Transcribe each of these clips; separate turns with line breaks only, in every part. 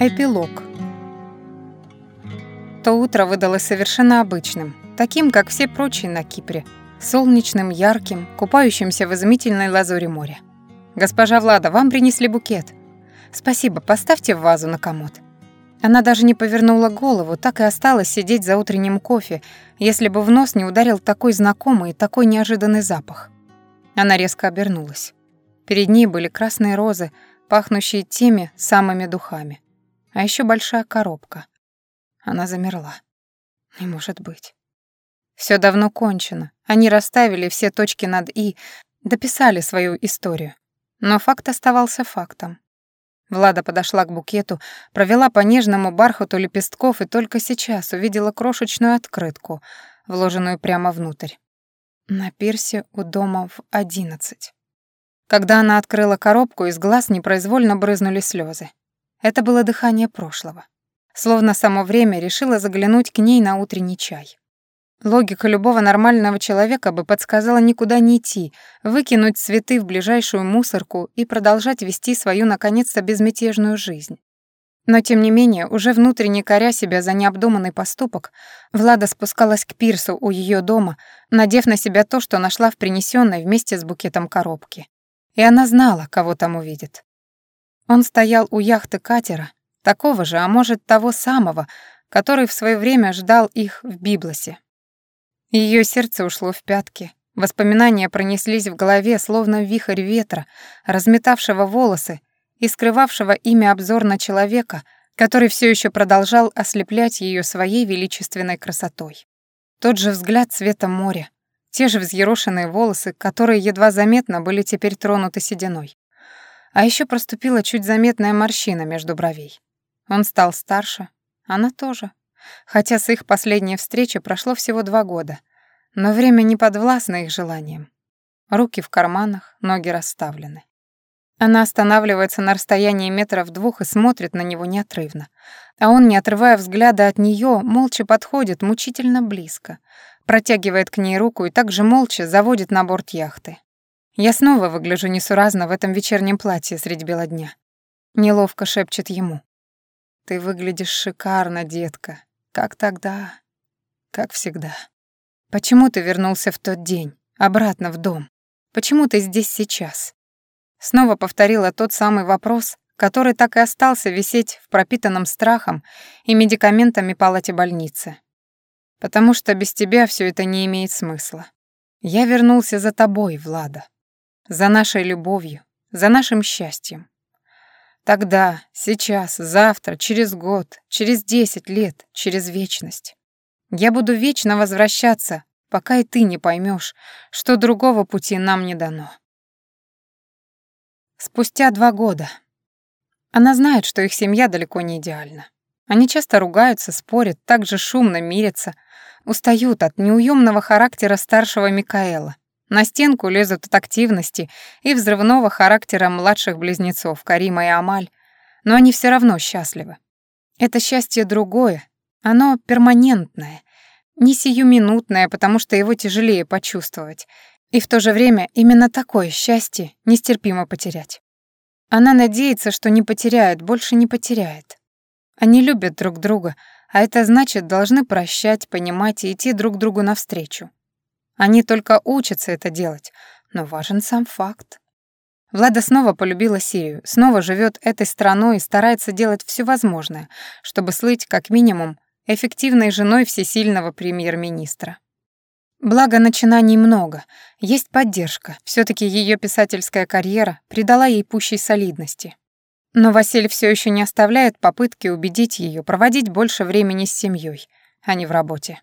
Эпилог. То утро выдалось совершенно обычным, таким, как все прочие на Кипре, солнечным, ярким, купающимся в изумительной лазури моря. «Госпожа Влада, вам принесли букет». «Спасибо, поставьте в вазу на комод». Она даже не повернула голову, так и осталась сидеть за утренним кофе, если бы в нос не ударил такой знакомый и такой неожиданный запах. Она резко обернулась. Перед ней были красные розы, пахнущие теми самыми духами а еще большая коробка. Она замерла. Не может быть. Все давно кончено. Они расставили все точки над «и», дописали свою историю. Но факт оставался фактом. Влада подошла к букету, провела по нежному бархату лепестков и только сейчас увидела крошечную открытку, вложенную прямо внутрь. На пирсе у дома в одиннадцать. Когда она открыла коробку, из глаз непроизвольно брызнули слезы. Это было дыхание прошлого. Словно само время решило заглянуть к ней на утренний чай. Логика любого нормального человека бы подсказала никуда не идти, выкинуть цветы в ближайшую мусорку и продолжать вести свою, наконец-то, безмятежную жизнь. Но, тем не менее, уже внутренне коря себя за необдуманный поступок, Влада спускалась к пирсу у ее дома, надев на себя то, что нашла в принесенной вместе с букетом коробки. И она знала, кого там увидит. Он стоял у яхты катера, такого же, а может, того самого, который в свое время ждал их в Библосе. Ее сердце ушло в пятки. Воспоминания пронеслись в голове, словно вихрь ветра, разметавшего волосы и скрывавшего ими обзор на человека, который все еще продолжал ослеплять ее своей величественной красотой. Тот же взгляд цвета моря, те же взъерошенные волосы, которые едва заметно были теперь тронуты сединой. А еще проступила чуть заметная морщина между бровей. Он стал старше, она тоже. Хотя с их последней встречи прошло всего два года, но время не подвластно их желаниям. Руки в карманах, ноги расставлены. Она останавливается на расстоянии метров двух и смотрит на него неотрывно. А он, не отрывая взгляда от нее, молча подходит мучительно близко, протягивает к ней руку и также молча заводит на борт яхты. Я снова выгляжу несуразно в этом вечернем платье средь бела дня. Неловко шепчет ему. Ты выглядишь шикарно, детка. Как тогда, как всегда. Почему ты вернулся в тот день, обратно в дом? Почему ты здесь сейчас? Снова повторила тот самый вопрос, который так и остался висеть в пропитанном страхом и медикаментами палате больницы. Потому что без тебя все это не имеет смысла. Я вернулся за тобой, Влада за нашей любовью, за нашим счастьем. Тогда, сейчас, завтра, через год, через десять лет, через вечность. Я буду вечно возвращаться, пока и ты не поймешь, что другого пути нам не дано. Спустя два года. Она знает, что их семья далеко не идеальна. Они часто ругаются, спорят, так же шумно мирятся, устают от неуемного характера старшего Микаэла, на стенку лезут от активности и взрывного характера младших близнецов Карима и Амаль, но они все равно счастливы. Это счастье другое, оно перманентное, не сиюминутное, потому что его тяжелее почувствовать, и в то же время именно такое счастье нестерпимо потерять. Она надеется, что не потеряет, больше не потеряет. Они любят друг друга, а это значит, должны прощать, понимать и идти друг другу навстречу. Они только учатся это делать, но важен сам факт. Влада снова полюбила Сирию, снова живет этой страной и старается делать все возможное, чтобы слыть, как минимум, эффективной женой всесильного премьер-министра. Благо, начинаний много, есть поддержка, все таки ее писательская карьера придала ей пущей солидности. Но Василий все еще не оставляет попытки убедить ее проводить больше времени с семьей, а не в работе.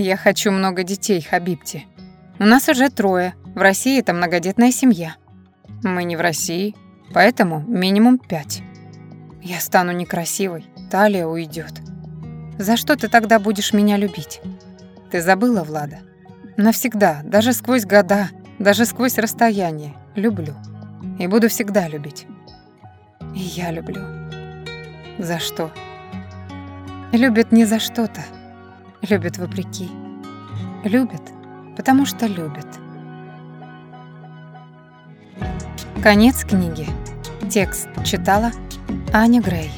Я хочу много детей, Хабибти. У нас уже трое. В России это многодетная семья. Мы не в России, поэтому минимум пять. Я стану некрасивой, талия уйдет. За что ты тогда будешь меня любить? Ты забыла, Влада? Навсегда, даже сквозь года, даже сквозь расстояние, люблю. И буду всегда любить. И я люблю. За что? Любят не за что-то, Любят вопреки. Любят, потому что любят. Конец книги. Текст читала Аня Грей.